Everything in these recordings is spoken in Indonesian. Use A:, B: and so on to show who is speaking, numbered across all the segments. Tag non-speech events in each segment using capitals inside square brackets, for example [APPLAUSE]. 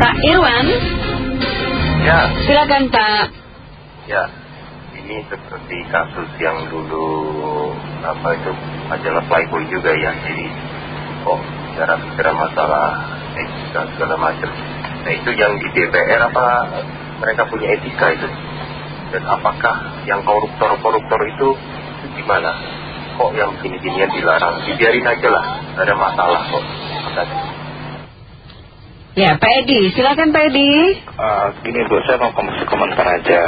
A: Pak Irwan
B: Ya,
A: silakan Pak
B: ya. Ini seperti kasus yang dulu apa itu majalah Playboy juga ya. Jadi kok bicara-bicara masalah etika segala macam. Nah itu yang di DPR apa mereka punya etika itu? Dan apakah yang koruptor-koruptor itu gimana? Kok yang gini-ginian dilarang? Dibiarin aja lah, ada masalah kok. Terima kasih.
A: Ya Pak Edi silakan Pak Edi
C: Eh, gini Bu, saya mau kom- komentar aja.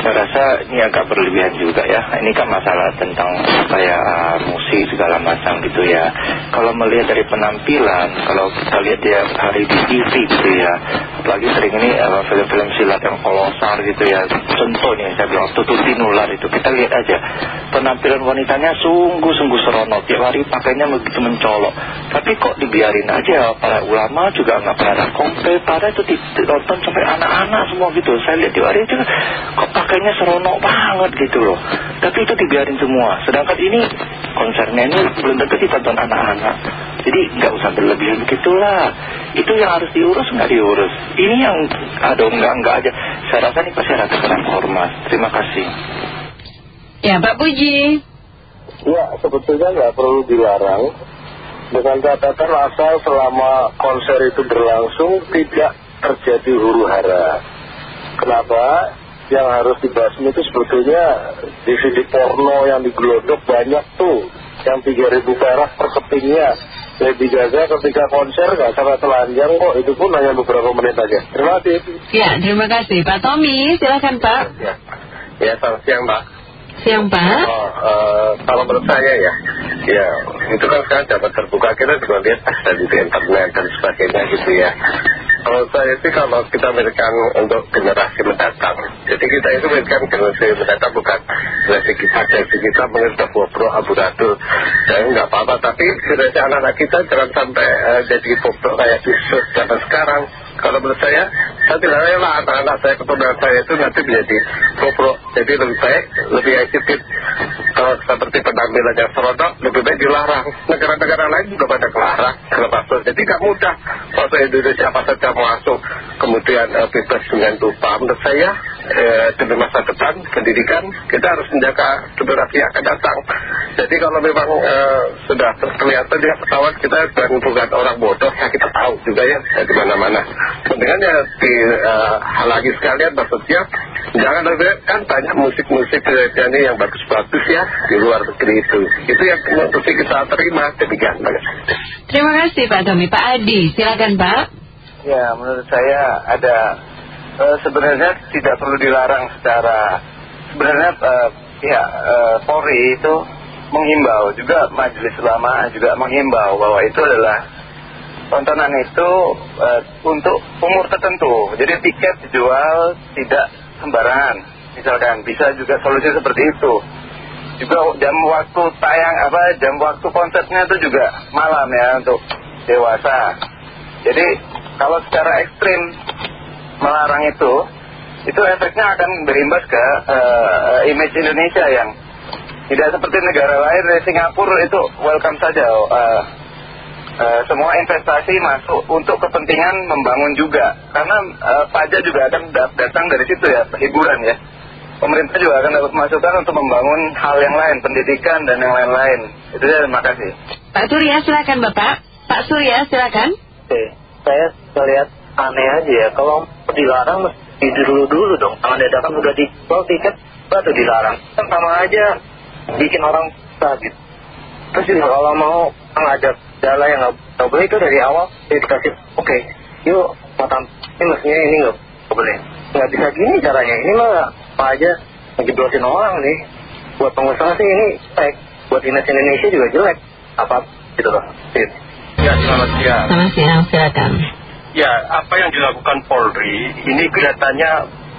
C: Saya rasa ini agak berlebihan juga ya. Ini kan masalah tentang kayak eh, musik segala macam gitu ya. Kalau melihat dari penampilan, kalau kita lihat dia hari di TV gitu ya. Apalagi sering ini eh, film-film silat yang kolosal gitu ya. Contoh nih saya bilang tututi nular itu. Kita lihat aja. Penampilan wanitanya sungguh-sungguh seronok. Tiap hari pakainya begitu mencolok. Tapi kok dibiarin aja para ulama juga nggak pernah ada komplain. Padahal itu ditonton sampai anak-anak semua gitu. Saya lihat di hari itu kok pakainya seronok banget gitu loh. Tapi itu dibiarin semua. Sedangkan ini konsernya ini belum tentu ditonton anak-anak. Jadi nggak usah berlebihan begitulah. Itu yang harus diurus nggak diurus. Ini yang aduh nggak nggak aja. Saya rasa ini pasti ada kurang hormat. Terima kasih.
A: Ya Pak Puji
D: Ya, sebetulnya nggak perlu dilarang. Dengan catatan asal selama konser itu berlangsung tidak terjadi huru hara. Kenapa? Yang harus dibasmi itu sebetulnya DVD porno yang digelodok banyak tuh. Yang 3000 perak per kepingnya. Lady Gaga ketika konser nggak sampai telanjang kok. Itu pun hanya beberapa menit aja. Terima kasih.
A: Ya terima kasih Pak Tommy silakan Pak
D: Ya, ya selamat siang Mbak.
A: Siang Pak
D: Oh, eh, kalau menurut saya ya, ya itu kan sekarang dapat terbuka kita juga lihat dari di internet dan sebagainya gitu ya. Kalau saya sih kalau kita berikan untuk generasi mendatang, jadi kita itu berikan generasi mendatang bukan generasi kita, generasi kita bobrok abu-abu, dan nggak apa-apa. Tapi generasi anak-anak kita jangan sampai eh, jadi bobrok kayak di zaman sekarang. Kalau menurut saya, saya tidak rela anak-anak saya, keturunan saya itu nanti menjadi bobrok. Jadi lebih baik, lebih ekipit. Kalau seperti penampilan yang seronok, lebih baik dilarang. Negara-negara lain juga pada kelarang. Kalau. Jadi nggak mudah. Kalau Indonesia apa saja masuk, kemudian eh, bebas dengan tupa. Menurut saya, eh, demi masa depan, pendidikan, kita harus menjaga generasi yang akan datang. Jadi kalau memang eh, sudah kelihatan dia pesawat kita dan bukan orang bodoh, ya kita tahu juga ya, ya di mana-mana. Mendingan ya dihalangi sekalian maksudnya, jangan ada kan banyak musik-musik ini yang bagus-bagus ya di luar negeri itu. Itu yang mesti kita terima demikian.
A: Terima kasih Pak Tommy Pak Adi silakan Pak
D: Ya, menurut saya ada eh, sebenarnya tidak perlu dilarang secara sebenarnya eh, Polri itu menghimbau juga Majelis Ulama juga menghimbau bahwa itu adalah tontonan itu untuk umur tertentu. Jadi tiket dijual tidak sembarangan. Misalkan bisa juga solusi seperti itu. Juga jam waktu tayang apa jam waktu konsernya itu juga malam ya untuk dewasa. Jadi kalau secara ekstrim melarang itu, itu efeknya akan berimbas ke eh, image Indonesia yang tidak seperti negara lain. Dari Singapura itu welcome saja. eh, eh, semua investasi masuk untuk kepentingan membangun juga. Karena eh, pajak juga akan da- datang dari situ ya, hiburan ya. Pemerintah juga akan dapat masukan untuk membangun hal yang lain, pendidikan dan yang lain-lain. Itu saja, terima kasih.
A: Pak Surya silakan Bapak Pak Surya silakan
E: Oke, saya melihat aneh aja ya. Kalau dilarang mesti dulu dulu dong. Jangan dadakan udah dijual tiket, baru dilarang. Kan sama aja bikin orang susah gitu. Terus juga kalau mau ngajak jalan yang nggak boleh itu dari awal dikasih oke yuk mau tampil ini mestinya ini nggak boleh nggak bisa gini caranya ini mah apa aja ngejeblosin orang nih buat pengusaha sih ini baik buat dinas Indonesia juga jelek apa gitu loh.
C: Ya, selamat siang.
A: Selamat siang silakan
C: Ya, apa yang dilakukan Polri, ini kelihatannya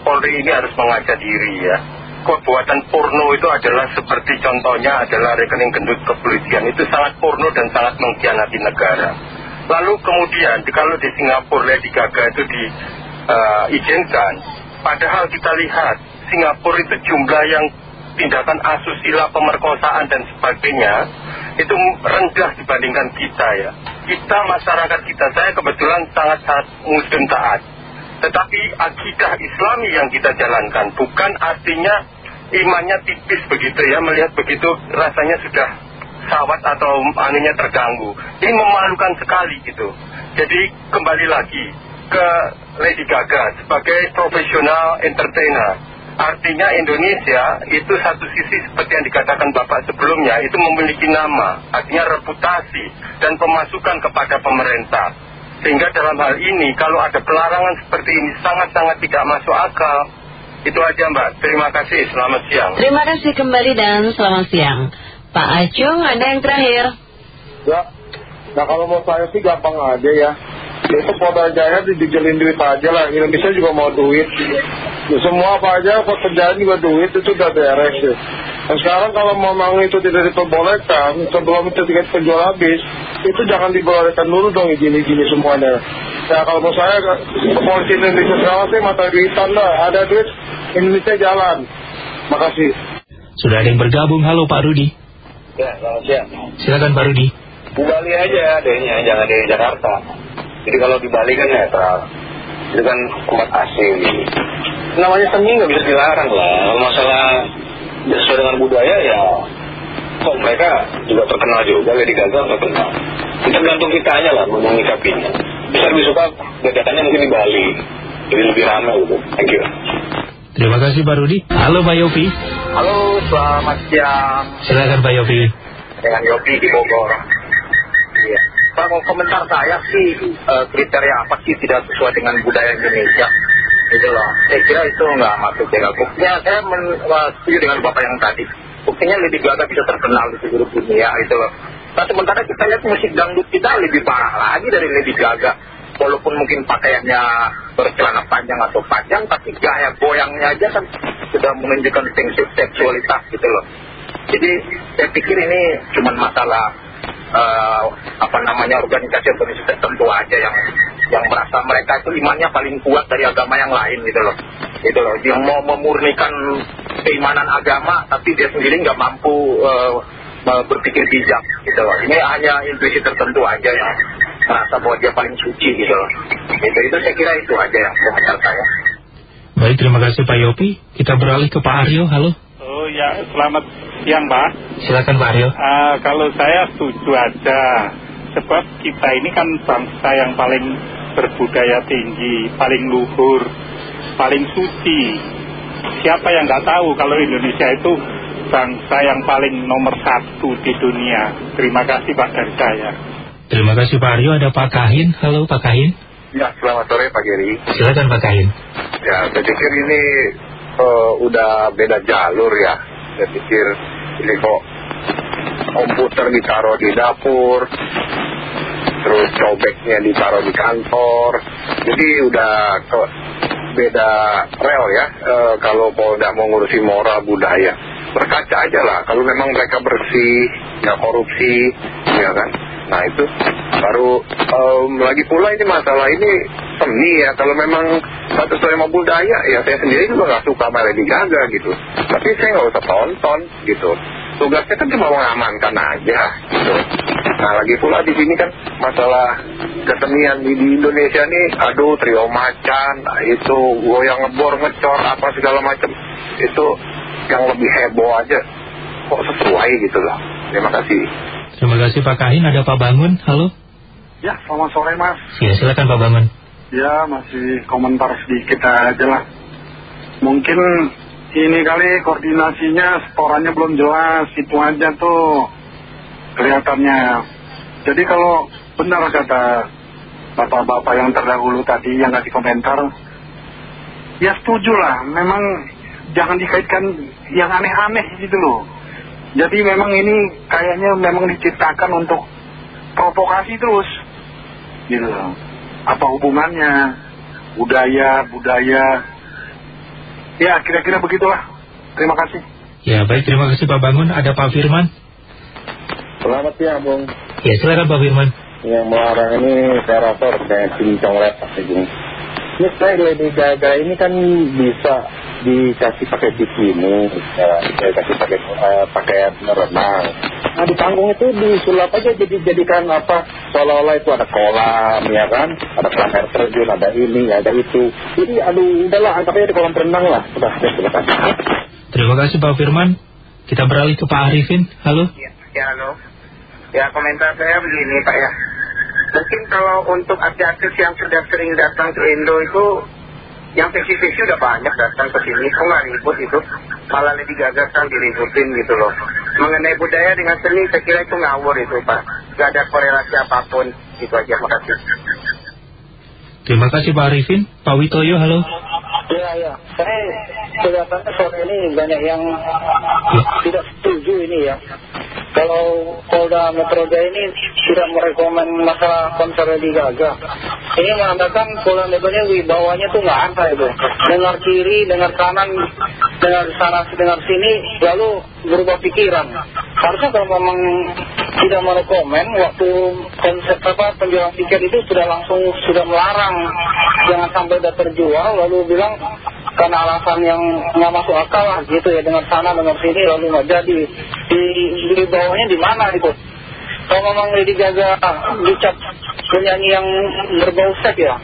C: Polri ini harus mengajar diri ya. Perbuatan porno itu adalah seperti contohnya adalah rekening gendut kepolisian. Itu sangat porno dan sangat mengkhianati negara. Lalu kemudian kalau di Singapura Lady Gaga itu diizinkan, padahal kita lihat Singapura itu jumlah yang tindakan asusila, pemerkosaan dan sebagainya
F: itu rendah dibandingkan kita ya. Kita masyarakat kita, saya kebetulan sangat-sangat muslim taat. Tetapi akidah islami yang kita jalankan bukan artinya imannya tipis begitu ya. Melihat begitu rasanya sudah sawat atau anunya terganggu. Ini memalukan sekali gitu. Jadi kembali lagi ke Lady Gaga sebagai profesional entertainer. Artinya Indonesia itu satu sisi seperti yang dikatakan Bapak sebelumnya itu memiliki nama, artinya reputasi dan pemasukan kepada pemerintah. Sehingga dalam hal ini kalau ada pelarangan seperti ini sangat-sangat tidak masuk akal. Itu aja Mbak, terima kasih, selamat siang.
A: Terima kasih kembali dan selamat siang. Pak Acung, ada yang terakhir.
G: Ya, nah kalau mau saya sih gampang aja ya. Itu Polda Jaya dijelin duit aja lah. Indonesia juga mau duit. Ya, semua apa aja pekerjaan juga duit itu udah beres ya. Dan sekarang kalau memang itu tidak diperbolehkan, sebelum itu tiket penjual habis, itu jangan dibolehkan dulu dong izin-izin semuanya. Ya kalau mau saya, polisi Indonesia sekarang sih mata duitan lah. Ada duit, Indonesia jalan. Makasih.
H: Sudah ada yang bergabung, halo Pak Rudi.
B: Ya, selamat siang.
H: Silakan Pak Rudi.
B: Di Bali aja adanya, jangan di Jakarta. Jadi kalau di Bali kan netral. Itu kan tempat asing. Namanya seni nggak bisa dilarang lah. Kalau masalah sesuai dengan budaya ya kok mereka juga terkenal juga Lady Gaga terkenal kita tergantung kita aja lah mau menyikapinya bisa lebih suka dadakannya mungkin di Bali jadi lebih ramai gitu thank you
H: Terima kasih Pak Rudi. Halo Pak Yofi.
E: Halo, selamat siang.
H: Silakan Pak Yofi.
E: Dengan Yopi di Bogor. Iya. Kalau komentar saya sih eh, kriteria apa sih tidak sesuai dengan budaya Indonesia? Loh. Saya kira itu nggak masuk ya. Buktinya saya setuju dengan Bapak yang tadi. Buktinya Lady Gaga bisa terkenal di seluruh dunia gitu loh. Nah sementara kita lihat musik dangdut kita lebih parah lagi dari Lady Gaga. Walaupun mungkin pakaiannya bercelana panjang atau panjang, tapi gaya goyangnya aja kan sudah menunjukkan tinggi seksualitas gitu loh. Jadi saya pikir ini cuma masalah eh, apa namanya organisasi-organisasi tertentu aja yang yang merasa mereka itu imannya paling kuat dari agama yang lain gitu loh. Gitu loh. Yang mau memurnikan keimanan agama tapi dia sendiri nggak mampu eh, eh, berpikir bijak gitu loh. Ini hanya intuisi tertentu aja yang merasa bahwa dia paling suci gitu loh. Itu, itu saya kira itu aja yang komentar saya.
H: Baik, terima kasih Pak Yopi. Kita beralih ke Pak Aryo, halo.
I: Oh ya, selamat siang Pak.
H: Silakan Pak Aryo.
I: Ah, kalau saya setuju aja, sebab kita ini kan bangsa yang paling berbudaya tinggi, paling luhur, paling suci. Siapa yang nggak tahu kalau Indonesia itu bangsa yang paling nomor satu di dunia. Terima kasih Pak dari saya.
H: Terima kasih Pak Aryo. Ada Pak Kahin, halo Pak Kahin.
F: Ya, selamat sore Pak Geri.
H: Silakan Pak Kahin.
F: Ya, saya pikir ini eh, udah beda jalur ya. Saya pikir ini kok komputer ditaruh di dapur, terus cobeknya ditaruh di kantor. Jadi udah ke beda rel ya. Eh, kalau Polda mau ngurusi moral budaya, berkaca aja lah. Kalau memang mereka bersih, nggak korupsi, ya kan. Nah itu baru lagi pula ini masalah ini seni ya. Kalau memang satu sesuai sama budaya ya saya sendiri juga nggak suka sama Lady gitu. Tapi saya nggak usah tonton gitu. Tugasnya kan cuma mengamankan aja gitu. Nah lagi pula di sini kan masalah kesenian di, di Indonesia nih, aduh trio macan, nah, itu goyang ngebor ngecor apa segala macam itu yang lebih heboh aja kok sesuai gitu loh. Terima kasih.
H: Terima kasih Pak Kahin. Ada Pak Bangun, halo.
G: Ya, selamat sore mas.
H: Ya, silakan Pak Bangun.
G: Ya, masih komentar sedikit aja lah. Mungkin ini kali koordinasinya, setorannya belum jelas. Itu aja tuh kelihatannya. Jadi kalau benar kata bapak-bapak yang terdahulu tadi yang ngasih komentar, ya setuju lah. Memang jangan dikaitkan yang aneh-aneh gitu loh. Jadi memang ini kayaknya memang diciptakan untuk provokasi terus. Gitu loh. Apa hubungannya? Budaya, budaya. Ya kira-kira begitulah. Terima kasih.
H: Ya, baik. Terima kasih Pak Bangun. Ada Pak Firman.
G: Selamat siang Bung.
H: Ya, silakan Pak Firman.
G: Yang melarang ini saya rasa kayak cincong lepas ini. Ini saya Lady Gaga ini kan bisa
J: dikasih pakai bikini, ya, dikasih pakai uh, pakaian renang. Nah di panggung itu disulap aja jadi jadikan apa seolah-olah itu ada kolam ya kan, ada kolam air terjun, ada ini, ada itu. Jadi aduh udahlah anggap aja di kolam renang lah. Ya.
H: Terima kasih Pak Firman. Kita beralih ke Pak Arifin. Halo.
K: Ya, ya halo. Ya komentar saya begini Pak ya. Mungkin kalau untuk artis-artis yang sudah sering datang ke Indo itu yang seksi-seksi udah banyak datang ke sini, kok nggak ribut itu? Malah lebih gagal kan diributin gitu loh. Mengenai budaya dengan seni, saya kira itu ngawur itu Pak. Gak ada korelasi apa pun. Itu aja, makasih.
H: Terima kasih Pak Arifin. Pak Witoyo, halo.
L: Ya, ya. Saya kelihatannya sore ini banyak yang tidak setuju ini ya. Kalau Polda Metro Jaya ini tidak merekomen masalah konser Lady Gaga. Ini mengatakan Polda Metro Jaya wibawanya tuh nggak ada itu. Dengar kiri, dengar kanan, dengar sana, dengar sini, lalu berubah pikiran. Harusnya kalau memang tidak merekomen waktu konsep apa penjualan tiket itu sudah langsung sudah melarang jangan sampai udah terjual lalu bilang karena alasan yang nggak masuk akal lah gitu ya. Dengan sana dengan sini lalu nggak jadi. Di, di bawahnya di mana itu? Kalau memang Lady Gaga dicap penyanyi yang berbau seks ya?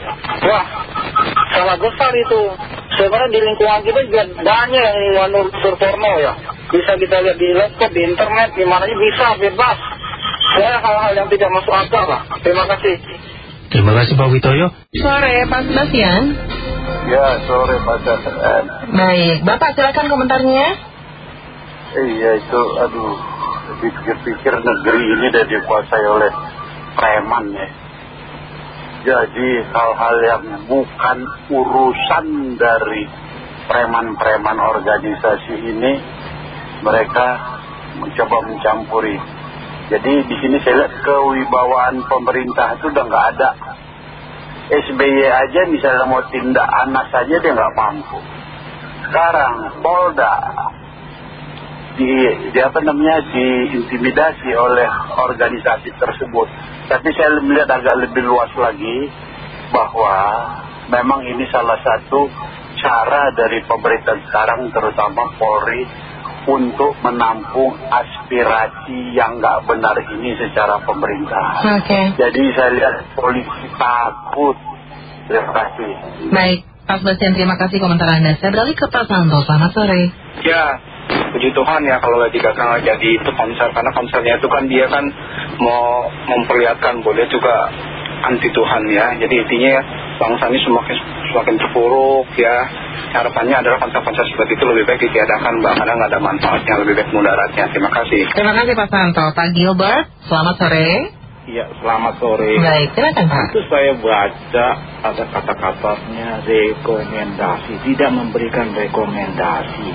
L: Wah salah besar itu. Sebenarnya di lingkungan kita juga banyak yang mengandung porno ya. Bisa kita lihat di laptop, di internet, di mana bisa bebas. Saya hal-hal yang tidak masuk akal lah. Terima kasih.
H: Terima kasih Pak Witoyo.
I: Sore Pak Sebastian.
J: Ya, sore Pak Sebastian.
I: Baik, Bapak silakan komentarnya.
J: Iya itu, aduh, dipikir-pikir negeri ini udah dikuasai oleh preman ya. Jadi hal-hal yang bukan urusan dari preman-preman organisasi ini, mereka mencoba mencampuri. Jadi di sini saya lihat kewibawaan pemerintah itu udah nggak ada. SBY aja misalnya mau tindak anak saja dia nggak mampu. Sekarang Polda di, di apa namanya diintimidasi oleh organisasi tersebut. Tapi saya melihat agak lebih luas lagi bahwa memang ini salah satu cara dari pemerintah sekarang terutama Polri untuk menampung aspirasi yang nggak benar ini secara pemerintah.
I: Oke.
J: Jadi saya lihat polisi takut. Terima kasih.
I: Baik, Pak Sebastian terima kasih komentar Anda. Saya beralih ke Pak Santo. Selamat sore.
M: Ya, puji Tuhan ya kalau Lady Gaga nggak jadi itu konser karena konsernya itu kan dia kan mau memperlihatkan boleh juga anti Tuhan ya. Jadi intinya ya, bangsa ini semakin semakin terpuruk ya. Harapannya adalah konser-konser seperti itu lebih baik ditiadakan mbak karena nggak ada manfaatnya lebih baik mudaratnya. Terima kasih.
I: Terima kasih Pak Santo. Pak Gilbert, selamat sore.
N: Iya, selamat sore.
I: Baik, silakan Pak.
N: Itu saya baca ada kata-katanya rekomendasi, tidak memberikan rekomendasi.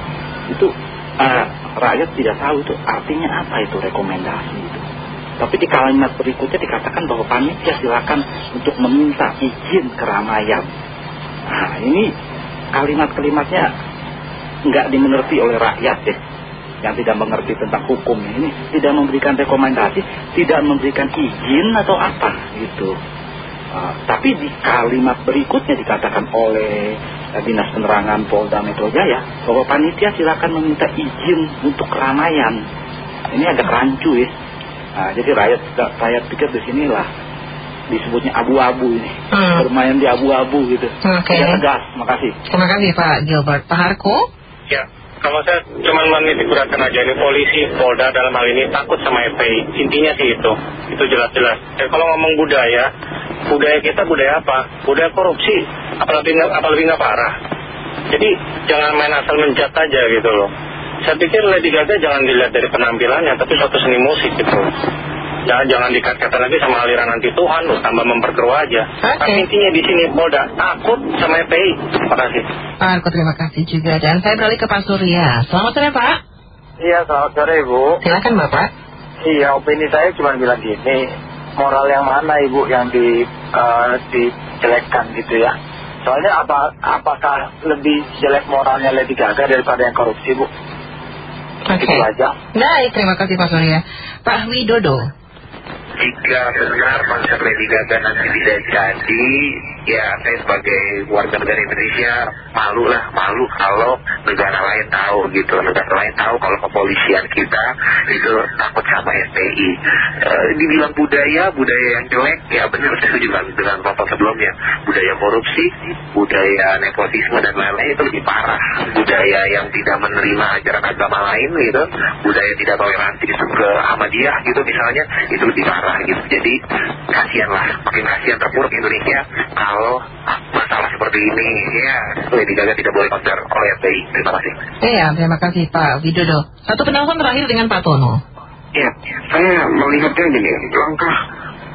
N: Itu uh, rakyat tidak tahu itu artinya apa itu rekomendasi. Tapi di kalimat berikutnya dikatakan bahwa panitia silakan untuk meminta izin keramaian. Nah ini kalimat-kalimatnya nggak dimengerti oleh rakyat ya yang tidak mengerti tentang hukum ini tidak memberikan rekomendasi, tidak memberikan izin atau apa gitu. Uh, tapi di kalimat berikutnya dikatakan oleh uh, Dinas Penerangan Polda Metro Jaya bahwa panitia silakan meminta izin untuk keramaian. Ini agak rancu ya. Nah, jadi rakyat rakyat pikir di sinilah disebutnya abu-abu ini.
I: Hmm.
N: Bermain di abu-abu gitu.
I: Oke.
N: Tidak tegas. Makasih.
I: Terima kasih Pak Gilbert. Pak Harko?
M: Ya, kalau saya cuma menitik beratkan aja ini polisi, Polda dalam hal ini takut sama FPI. Intinya sih itu, itu jelas-jelas. Ya, kalau ngomong budaya, budaya kita budaya apa? Budaya korupsi, apalagi nggak apalagi nggak parah. Jadi jangan main asal menjat aja gitu loh. Saya pikir Lady Gaga jangan dilihat dari penampilannya, tapi suatu seni musik gitu. Jangan jangan lagi sama aliran anti Tuhan loh, tambah memperkeruh aja. Tapi intinya di sini Polda takut sama FPI. Terima kasih.
I: Pak Harko terima kasih juga. Dan saya beralih ke Pak Surya. Selamat sore Pak.
K: Iya, selamat sore Ibu.
I: Silakan Bapak.
K: Iya, opini saya cuma bilang gini, moral yang mana Ibu yang di, uh, dijelekkan gitu ya. Soalnya apa, apakah lebih jelek moralnya Lady Gaga daripada yang korupsi Bu?
I: Oke.
K: Itu aja.
I: Baik, terima kasih Pak Surya. Pak Widodo.
E: Jika benar konser Lady Gaga nanti tidak jadi, ya saya sebagai warga negara Indonesia malu lah malu kalau negara lain tahu gitu negara lain tahu kalau kepolisian kita itu takut sama FPI Eh, dibilang budaya budaya yang jelek ya benar [LAUGHS] saya setuju dengan, dengan bapak sebelumnya budaya korupsi budaya nepotisme dan lain-lain itu lebih parah budaya yang tidak menerima ajaran agama lain gitu budaya tidak toleransi ke Ahmadiyah gitu misalnya itu lebih parah gitu jadi kasihan lah makin kasihan terpuruk Indonesia kalau masalah seperti ini ya Lady Gaga tidak boleh konser oleh FPI terima kasih
I: Iya, terima kasih Pak Widodo. Satu penelpon terakhir dengan Pak Tono.
O: Ya, saya melihatnya gini, langkah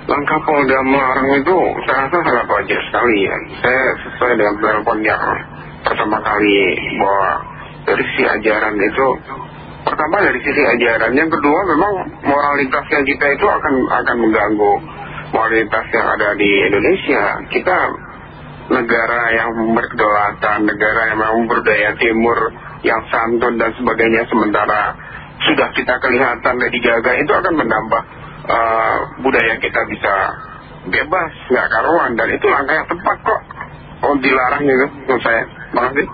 O: langkah Polda melarang itu saya rasa sangat wajar sekali ya. Saya sesuai dengan telepon yang pertama kali bahwa dari sisi ajaran itu, pertama dari sisi ajaran, yang kedua memang moralitasnya kita itu akan akan mengganggu moralitas yang ada di Indonesia. Kita negara yang berkedaulatan, negara yang memang berdaya timur, yang santun dan sebagainya, sementara sudah kita kelihatan Lady Gaga itu akan menambah eh, budaya kita bisa bebas, nggak karuan, dan itu langkah yang tepat kok. Oh dilarang gitu, menurut saya. Kasih.